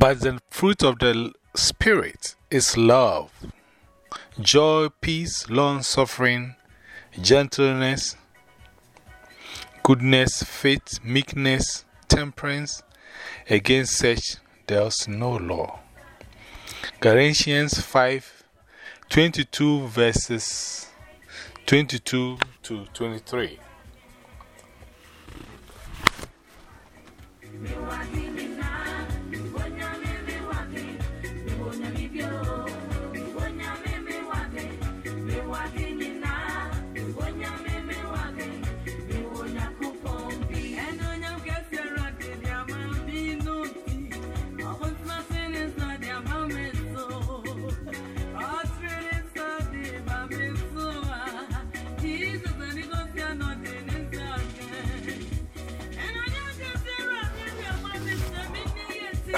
But the fruit of the Spirit is love, joy, peace, long suffering, gentleness, goodness, faith, meekness, temperance. Against such there is no law. Galatians 5 22 verses 22 to 23.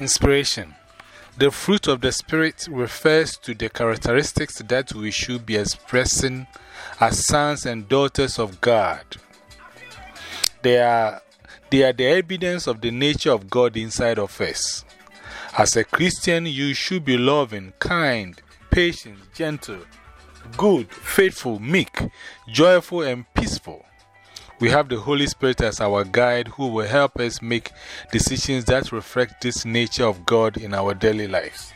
Inspiration The fruit of the Spirit refers to the characteristics that we should be expressing as sons and daughters of God. They are, they are the evidence of the nature of God inside of us. As a Christian, you should be loving, kind, patient, gentle, good, faithful, meek, joyful, and peaceful. We have the Holy Spirit as our guide who will help us make decisions that reflect this nature of God in our daily lives.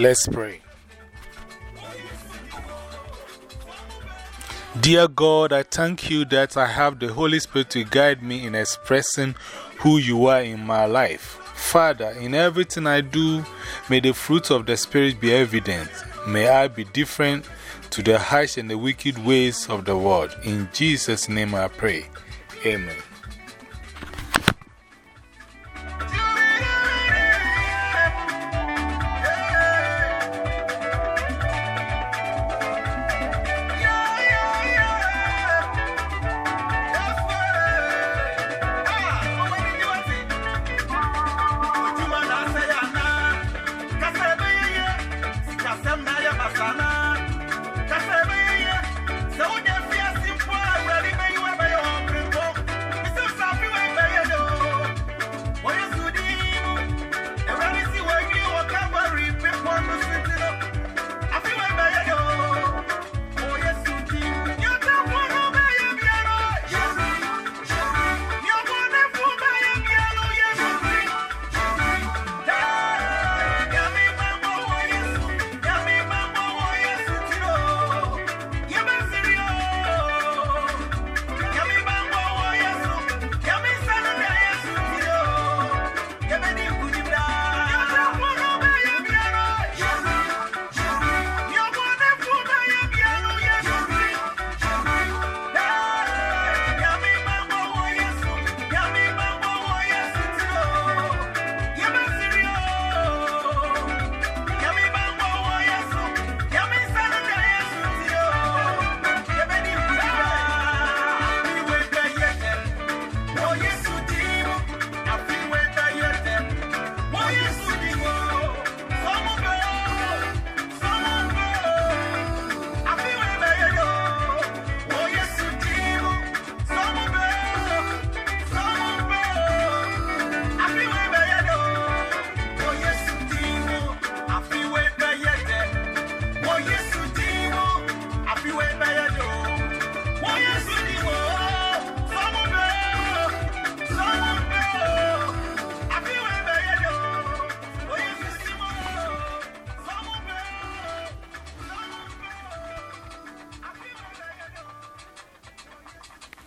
Let's pray. Dear God, I thank you that I have the Holy Spirit to guide me in expressing who you are in my life. Father, in everything I do, may the fruit of the Spirit be evident. May I be different to the harsh and the wicked ways of the world. In Jesus' name I pray. Amen.